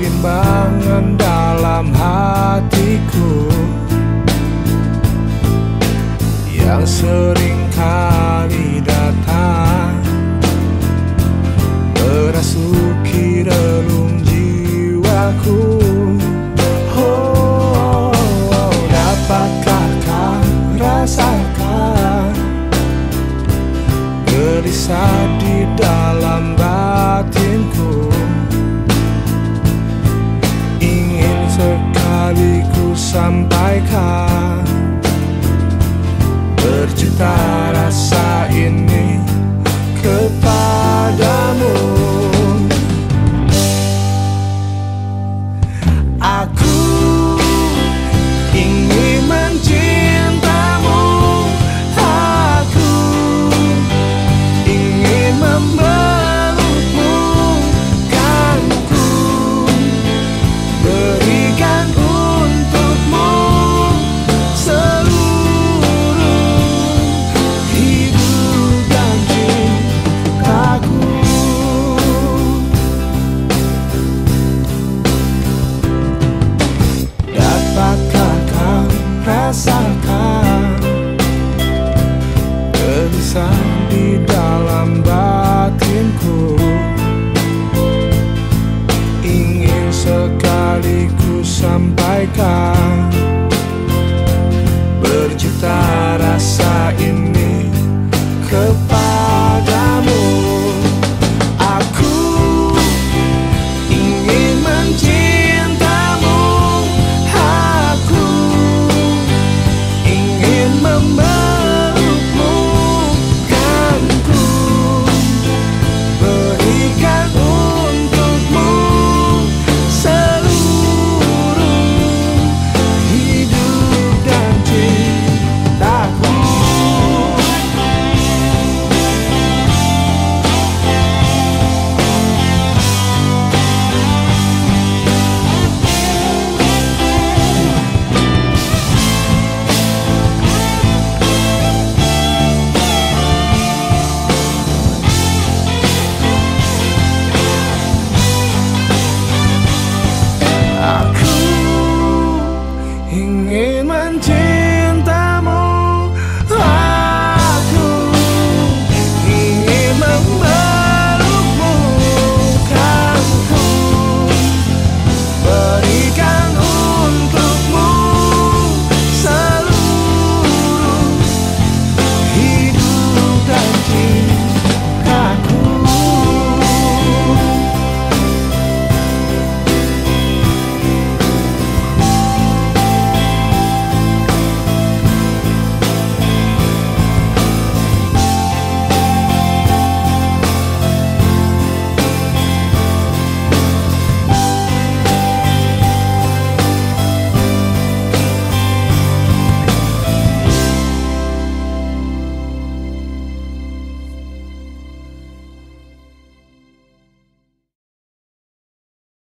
Kerimbangan dalam hatiku. Yang sering kali datang Merasuki relung jiwaku. Oh, dapatkah kau rasakan Gelisah di dalam side. Di dalam batinku. Ingin sekali ku sampaikan